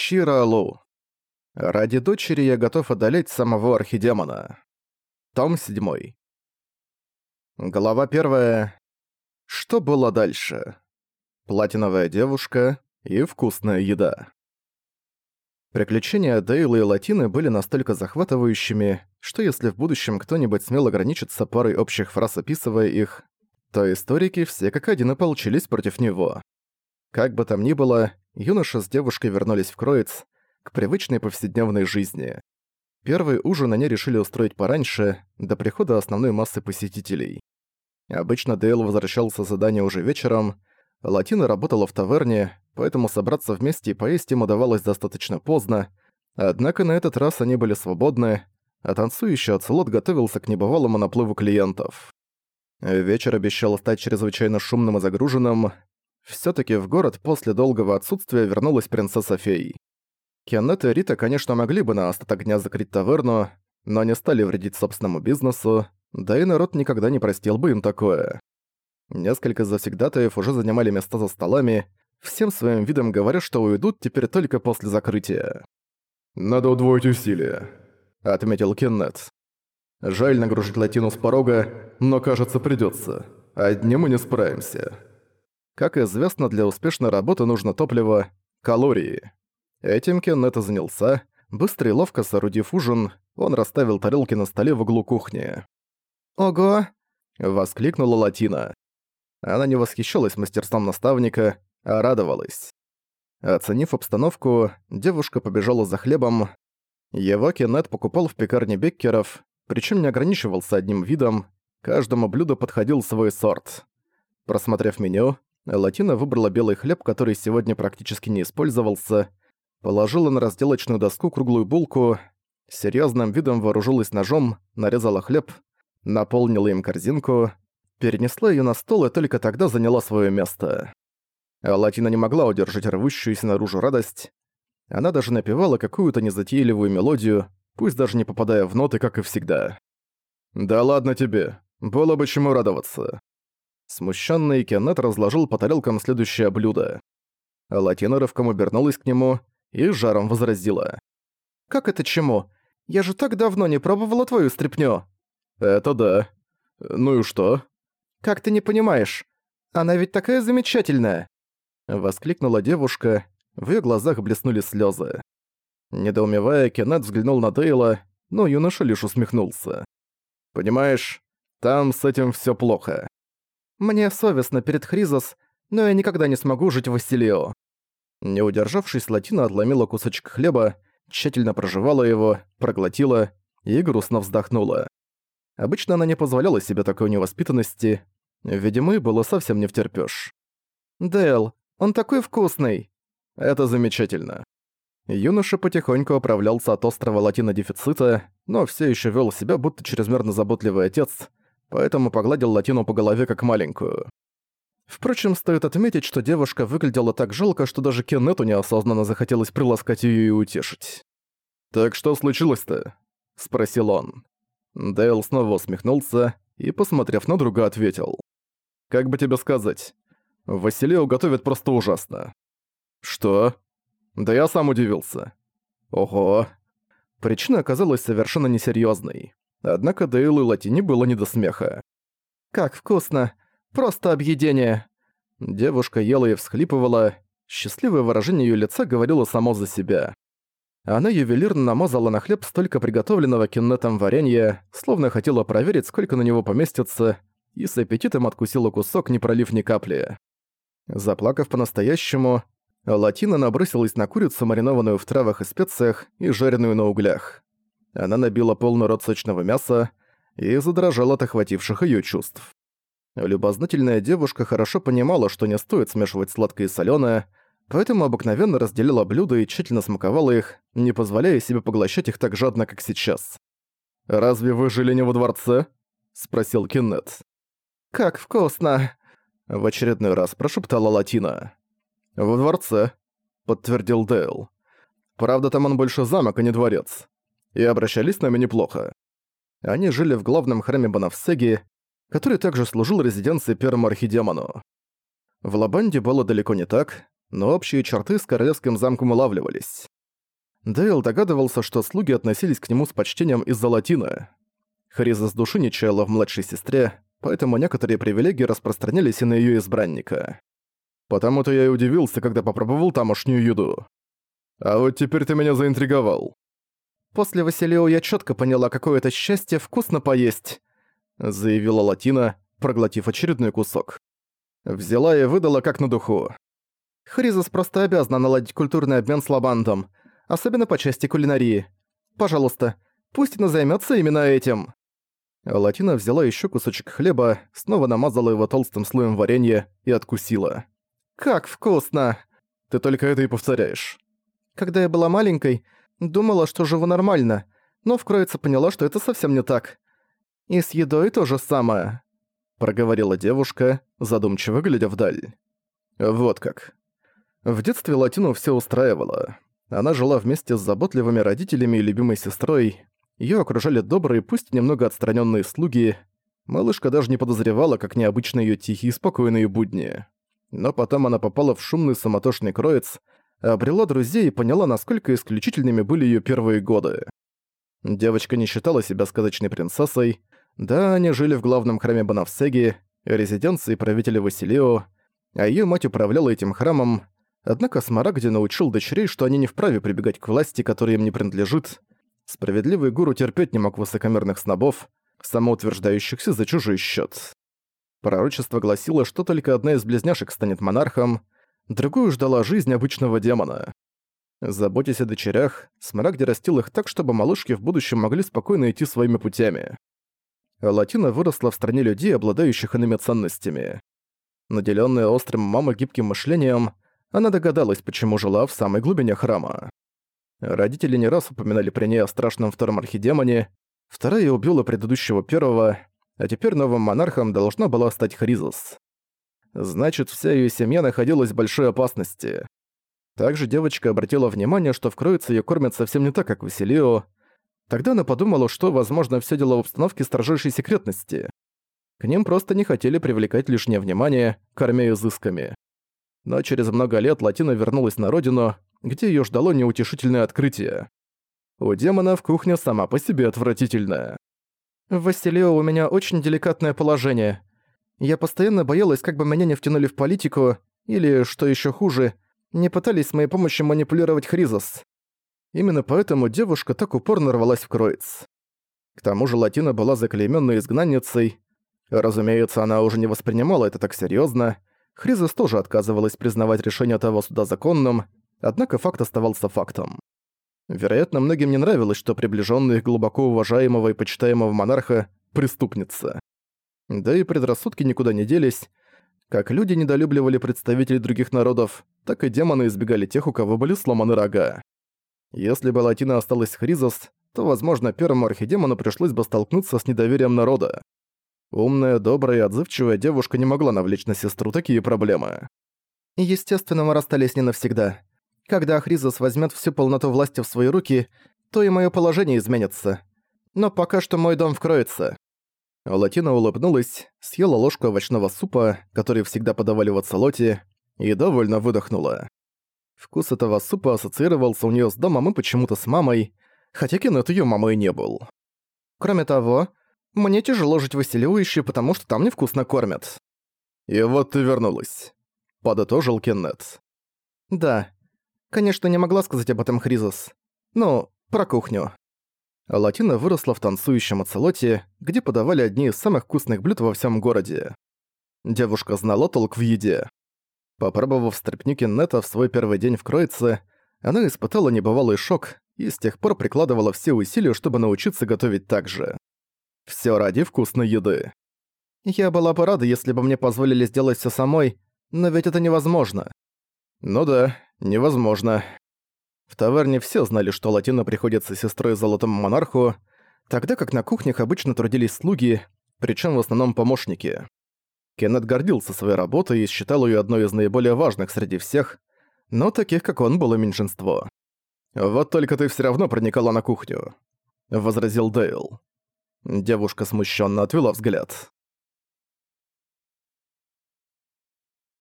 Чиралу. Ради дочери я готов одолеть самого архидемона. Том 7. Глава 1. Что было дальше? Платиновая девушка и вкусная еда. Приключения Дейла и Латины были настолько захватывающими, что если в будущем кто-нибудь смел ограничиться парой общих фраз, описывая их, то историки все как один ополчились против него. Как бы там ни было, юноша с девушкой вернулись в Кроиц, к привычной повседневной жизни. Первый ужин они решили устроить пораньше, до прихода основной массы посетителей. Обычно Дейл возвращался с задания уже вечером, Латина работала в таверне, поэтому собраться вместе и поесть им удавалось достаточно поздно, однако на этот раз они были свободны, а танцующий оцелот готовился к небывалому наплыву клиентов. Вечер обещал стать чрезвычайно шумным и загруженным, Всё-таки в город после долгого отсутствия вернулась принцесса Фей. Кеннет и Рита, конечно, могли бы на остаток дня закрыть таверну, но не стали вредить собственному бизнесу, да и народ никогда не простил бы им такое. Несколько завсегдатаев уже занимали места за столами, всем своим видом говоря, что уйдут теперь только после закрытия. «Надо удвоить усилия», — отметил Кеннет. «Жаль нагружить Латину с порога, но кажется придётся. Одни мы не справимся». Как известно, для успешной работы нужно топливо – калории. Этим Кеннет и занялся. Быстро и ловко соорудив ужин, он расставил тарелки на столе в углу кухни. «Ого!» – воскликнула Латина. Она не восхищалась мастерством наставника, а радовалась. Оценив обстановку, девушка побежала за хлебом. Его Кеннет покупал в пекарне Беккеров, причем не ограничивался одним видом, каждому блюду подходил свой сорт. Просмотрев меню, Латина выбрала белый хлеб, который сегодня практически не использовался, положила на разделочную доску круглую булку, серьезным видом вооружилась ножом, нарезала хлеб, наполнила им корзинку, перенесла ее на стол и только тогда заняла свое место. А Латина не могла удержать рвущуюся наружу радость. Она даже напевала какую-то незатейливую мелодию, пусть даже не попадая в ноты, как и всегда. «Да ладно тебе, было бы чему радоваться. Смущенный Кеннет разложил по тарелкам следующее блюдо. Латина рывком обернулась к нему и жаром возразила. «Как это чему? Я же так давно не пробовала твою стряпню!» «Это да. Ну и что?» «Как ты не понимаешь? Она ведь такая замечательная!» Воскликнула девушка, в её глазах блеснули слёзы. Недоумевая, Кеннет взглянул на Дейла, но юноша лишь усмехнулся. «Понимаешь, там с этим всё плохо. Мне совестно перед Хризос, но я никогда не смогу жить в Василио». Не удержавшись, Латина отломила кусочек хлеба, тщательно прожевала его, проглотила и грустно вздохнула. Обычно она не позволяла себе такой невоспитанности, видимо, было совсем не втерпёшь. «Дэл, он такой вкусный!» «Это замечательно». Юноша потихоньку оправлялся от острого латинодефицита, но все еще вел себя, будто чрезмерно заботливый отец, поэтому погладил Латину по голове как маленькую. Впрочем, стоит отметить, что девушка выглядела так жалко, что даже Кеннету неосознанно захотелось приласкать её и утешить. «Так что случилось-то?» — спросил он. Дейл снова усмехнулся и, посмотрев на друга, ответил. «Как бы тебе сказать? Василео готовит просто ужасно». «Что?» «Да я сам удивился». «Ого». Причина оказалась совершенно несерьёзной. Однако Дейлу и Латине было не до смеха. «Как вкусно! Просто объедение!» Девушка ела и всхлипывала. Счастливое выражение её лица говорило само за себя. Она ювелирно намазала на хлеб столько приготовленного кеннетом варенья, словно хотела проверить, сколько на него поместится, и с аппетитом откусила кусок, не пролив ни капли. Заплакав по-настоящему, Латина набросилась на курицу, маринованную в травах и специях, и жареную на углях. Она набила полный рот сочного мяса и задрожала от охвативших её чувств. Любознательная девушка хорошо понимала, что не стоит смешивать сладкое и солёное, поэтому обыкновенно разделила блюда и тщательно смаковала их, не позволяя себе поглощать их так жадно, как сейчас. «Разве вы жили не во дворце?» — спросил Кеннет. «Как вкусно!» — в очередной раз прошептала Латина. «Во дворце», — подтвердил Дейл. «Правда, там он больше замок, а не дворец и обращались с нами неплохо. Они жили в главном храме Банавсеги, который также служил резиденцией первому архидемону. В Лабанде было далеко не так, но общие черты с королевским замком улавливались. Дейл догадывался, что слуги относились к нему с почтением из-за латина. Хариза с души не чаяла в младшей сестре, поэтому некоторые привилегии распространялись и на её избранника. Потому-то я и удивился, когда попробовал тамошнюю еду. А вот теперь ты меня заинтриговал. После Василио я чётко поняла, какое это счастье вкусно поесть, заявила Латина, проглотив очередной кусок. Взяла и выдала как на духу. Хризис просто обязана наладить культурный обмен с Лабандом, особенно по части кулинарии. Пожалуйста, пусть она займётся именно этим. Латина взяла ещё кусочек хлеба, снова намазала его толстым слоем варенья и откусила. «Как вкусно!» «Ты только это и повторяешь». Когда я была маленькой, думала, что живу нормально, но вкроется поняла, что это совсем не так. И с едой то же самое», — проговорила девушка, задумчиво глядя вдаль. «Вот как. В детстве Латину все устраивало. Она жила вместе с заботливыми родителями и любимой сестрой, Её окружали добрые, пусть немного отстранённые слуги. Малышка даже не подозревала, как необычно её тихие спокойные будни. Но потом она попала в шумный суматошный кроец, обрела друзей и поняла, насколько исключительными были её первые годы. Девочка не считала себя сказочной принцессой. Да, они жили в главном храме Банавсеги, резиденции правителя Василио, а её мать управляла этим храмом, однако Смарагди научил дочерей, что они не вправе прибегать к власти, которая им не принадлежит, Справедливый гуру терпеть не мог высокомерных снобов, самоутверждающихся за чужой счет. Пророчество гласило, что только одна из близняшек станет монархом, другую ждала жизнь обычного демона. Заботясь о дочерях, Смарагди растил их так, чтобы малышки в будущем могли спокойно идти своими путями. Латина выросла в стране людей, обладающих иными ценностями. Наделённая острым мамой гибким мышлением, она догадалась, почему жила в самой глубине храма. Родители не раз упоминали при ней о страшном втором архидемоне. Вторая убила предыдущего первого, а теперь новым монархом должна была стать Хризос. Значит, вся её семья находилась в большой опасности. Также девочка обратила внимание, что в Кроице её кормят совсем не так, как в Василио. Тогда она подумала, что, возможно, всё дело в обстановке строжайшей секретности. К ним просто не хотели привлекать лишнее внимание, кормя изысками. Но через много лет Латина вернулась на родину, где её ждало неутешительное открытие. У демонов кухня сама по себе отвратительная. В Василио у меня очень деликатное положение. Я постоянно боялась, как бы меня не втянули в политику, или, что ещё хуже, не пытались с моей помощью манипулировать Хризос. Именно поэтому девушка так упорно рвалась в Кроиц. К тому же Латина была заклеймённой изгнанницей. Разумеется, она уже не воспринимала это так серьёзно. Хризос тоже отказывалась признавать решение того суда законным, Однако факт оставался фактом. Вероятно, многим не нравилось, что приближенный глубоко уважаемого и почитаемого монарха – преступница. Да и предрассудки никуда не делись. Как люди недолюбливали представителей других народов, так и демоны избегали тех, у кого были сломаны рога. Если бы Латина осталась Хризос, то, возможно, первому архидемону пришлось бы столкнуться с недоверием народа. Умная, добрая и отзывчивая девушка не могла навлечь на сестру такие проблемы. Естественно, мы расстались не навсегда. Когда Ахризос возьмет всю полноту власти в свои руки, то и мое положение изменится. Но пока что мой дом вкроется». Латина улыбнулась, съела ложку овощного супа, который всегда подавали в оцелоте, и довольно выдохнула. Вкус этого супа ассоциировался у нее с домом и почему-то с мамой, хотя Кеннет ее мамой не был. Кроме того, мне тяжело жить в Василиуище, потому что там невкусно кормят. «И вот ты вернулась», — подытожил Кеннет. «Да, Конечно, не могла сказать об этом Хризос. Ну, про кухню. Латина выросла в танцующем оцелоте, где подавали одни из самых вкусных блюд во всем городе. Девушка знала толк в еде. Попробовав стряпнюки Нета в свой первый день в Кройце, она испытала небывалый шок и с тех пор прикладывала все усилия, чтобы научиться готовить так же. Всё ради вкусной еды. Я была бы рада, если бы мне позволили сделать всё самой, но ведь это невозможно. Ну да, невозможно. В таверне все знали, что Латина приходится сестрой Золотому Монарху, тогда как на кухнях обычно трудились слуги, причем в основном помощники. Кеннет гордился своей работой и считал ее одной из наиболее важных среди всех, но таких, как он, было меньшинство. «Вот только ты все равно проникала на кухню», — возразил Дейл. Девушка смущенно отвела взгляд.